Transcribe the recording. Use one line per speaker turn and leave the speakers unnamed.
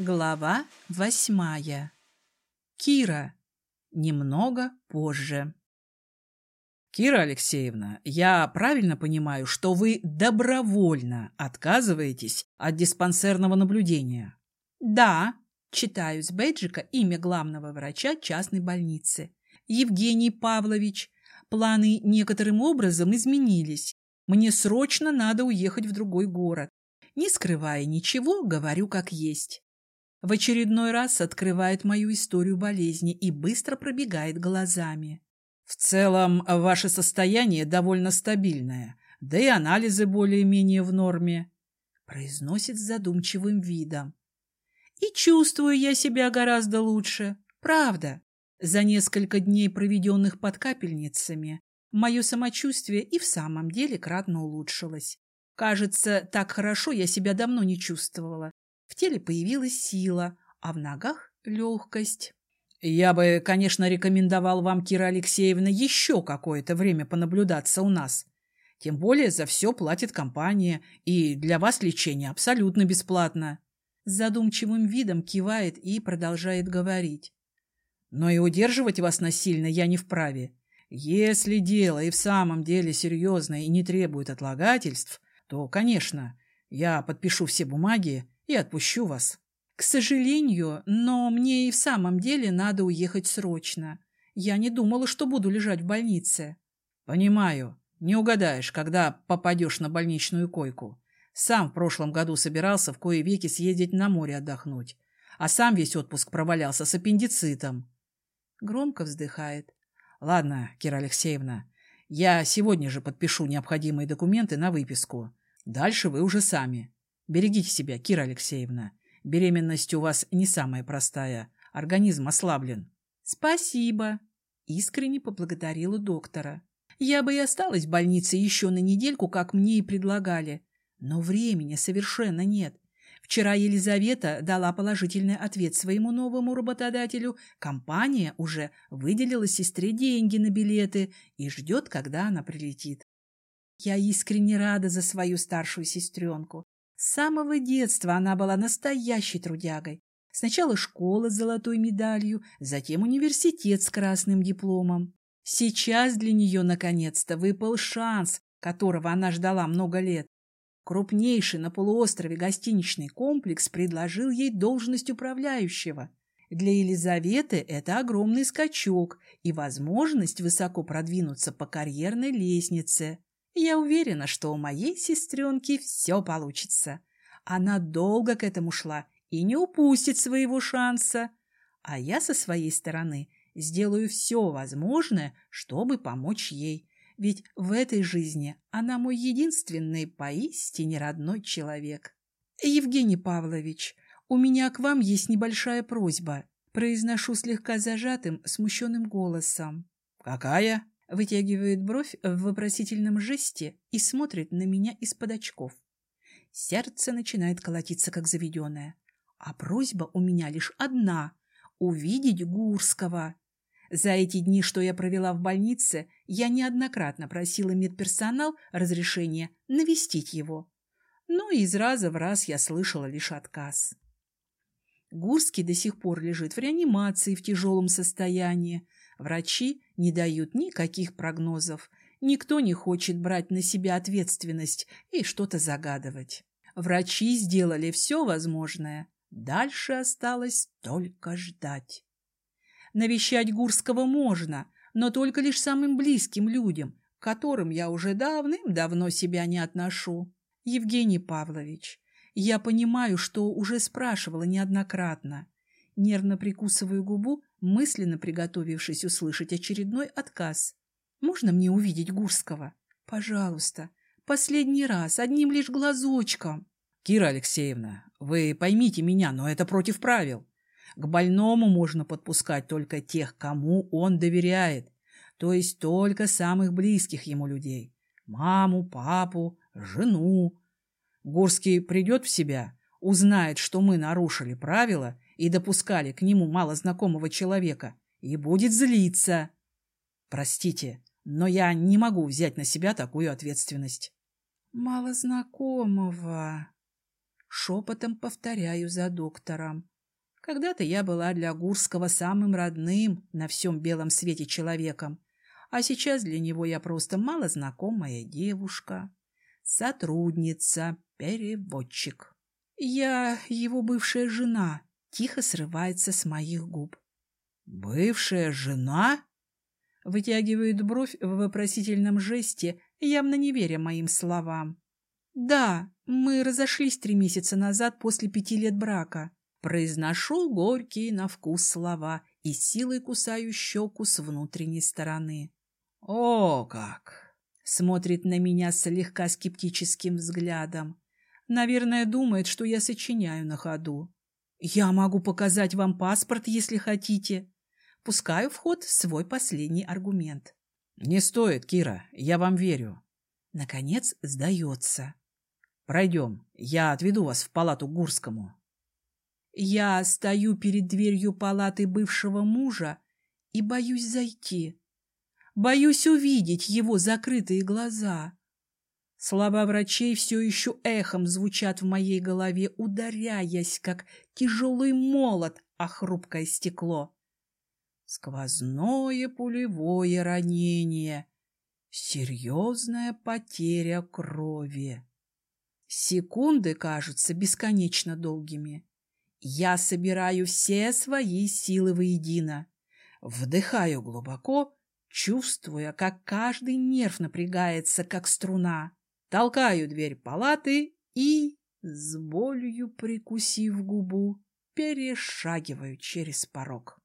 Глава восьмая. Кира. Немного позже. Кира Алексеевна, я правильно понимаю, что вы добровольно отказываетесь от диспансерного наблюдения?
Да, читаю с бейджика имя главного врача частной больницы. Евгений Павлович. Планы некоторым образом изменились. Мне срочно надо уехать в другой город. Не скрывая ничего, говорю как есть. В очередной раз открывает мою историю болезни и быстро пробегает глазами.
В целом, ваше состояние довольно стабильное, да и анализы более-менее в норме,
произносит с задумчивым видом. И чувствую я себя гораздо лучше. Правда. За несколько дней, проведенных под капельницами, мое самочувствие и в самом деле кратно улучшилось. Кажется, так хорошо я себя давно не чувствовала. Теле появилась сила, а в ногах — легкость.
Я бы, конечно, рекомендовал вам, Кира Алексеевна, еще какое-то время понаблюдаться у нас. Тем более за все платит компания, и для вас лечение абсолютно бесплатно.
С задумчивым видом кивает и продолжает говорить.
Но и удерживать вас насильно я не вправе. Если дело и в самом деле серьезное и не требует отлагательств, то, конечно, я подпишу все бумаги и отпущу вас.
К сожалению, но мне и в самом деле надо уехать срочно. Я не думала, что буду лежать в больнице.
Понимаю. Не угадаешь, когда попадешь на больничную койку. Сам в прошлом году собирался в кое веки съездить на море отдохнуть, а сам весь отпуск провалялся с аппендицитом.
Громко вздыхает.
Ладно, Кира Алексеевна, я сегодня же подпишу необходимые документы на выписку. Дальше вы уже сами. Берегите себя, Кира Алексеевна. Беременность у вас не самая простая. Организм ослаблен.
Спасибо. Искренне поблагодарила доктора. Я бы и осталась в больнице еще на недельку, как мне и предлагали. Но времени совершенно нет. Вчера Елизавета дала положительный ответ своему новому работодателю. Компания уже выделила сестре деньги на билеты и ждет, когда она прилетит. Я искренне рада за свою старшую сестренку. С самого детства она была настоящей трудягой. Сначала школа с золотой медалью, затем университет с красным дипломом. Сейчас для нее наконец-то выпал шанс, которого она ждала много лет. Крупнейший на полуострове гостиничный комплекс предложил ей должность управляющего. Для Елизаветы это огромный скачок и возможность высоко продвинуться по карьерной лестнице. Я уверена, что у моей сестренки все получится. Она долго к этому шла и не упустит своего шанса. А я со своей стороны сделаю все возможное, чтобы помочь ей. Ведь в этой жизни она мой единственный поистине родной человек. Евгений Павлович, у меня к вам есть небольшая просьба. Произношу слегка зажатым, смущенным голосом.
Какая?
Вытягивает бровь в вопросительном жесте и смотрит на меня из-под очков. Сердце начинает колотиться, как заведенное. А просьба у меня лишь одна — увидеть Гурского. За эти дни, что я провела в больнице, я неоднократно просила медперсонал разрешения навестить его. Но из раза в раз я слышала лишь отказ. Гурский до сих пор лежит в реанимации в тяжелом состоянии, Врачи не дают никаких прогнозов. Никто не хочет брать на себя ответственность и что-то загадывать. Врачи сделали все возможное. Дальше осталось только ждать. Навещать Гурского можно, но только лишь самым близким людям, к которым я уже давным-давно себя не отношу. Евгений Павлович, я понимаю, что уже спрашивала неоднократно. Нервно прикусываю губу мысленно приготовившись услышать очередной отказ. «Можно мне увидеть Гурского? Пожалуйста, последний раз, одним лишь глазочком».
«Кира Алексеевна, вы поймите меня, но это против правил. К больному можно подпускать только тех, кому он доверяет, то есть только самых близких ему людей. Маму, папу, жену. Гурский придет в себя, узнает, что мы нарушили правила и допускали к нему малознакомого человека, и будет злиться. Простите, но я не могу взять на себя такую ответственность.
Малознакомого. шепотом повторяю за доктором. Когда-то я была для Гурского самым родным на всем белом свете человеком, а сейчас для него я просто малознакомая девушка, сотрудница, переводчик. Я его бывшая жена, тихо срывается с моих губ.
«Бывшая жена?»
Вытягивает бровь в вопросительном жесте, явно не веря моим словам. «Да, мы разошлись три месяца назад после пяти лет брака». Произношу горькие на вкус слова и силой кусаю щеку с внутренней стороны.
«О, как!»
Смотрит на меня слегка скептическим взглядом. Наверное, думает, что я сочиняю на ходу. Я могу показать вам паспорт, если хотите. Пускаю в ход свой последний аргумент.
Не стоит, Кира, я вам верю.
Наконец сдается.
Пройдем, я отведу вас в палату Гурскому.
Я стою перед дверью палаты бывшего мужа и боюсь зайти. Боюсь увидеть его закрытые глаза. Слова врачей все еще эхом звучат в моей голове, ударяясь, как тяжелый молот о хрупкое стекло. Сквозное пулевое ранение. Серьезная потеря крови. Секунды кажутся бесконечно долгими. Я собираю все свои силы воедино. Вдыхаю глубоко, чувствуя, как каждый нерв напрягается, как струна. Толкаю дверь палаты и, с болью прикусив губу, перешагиваю через порог.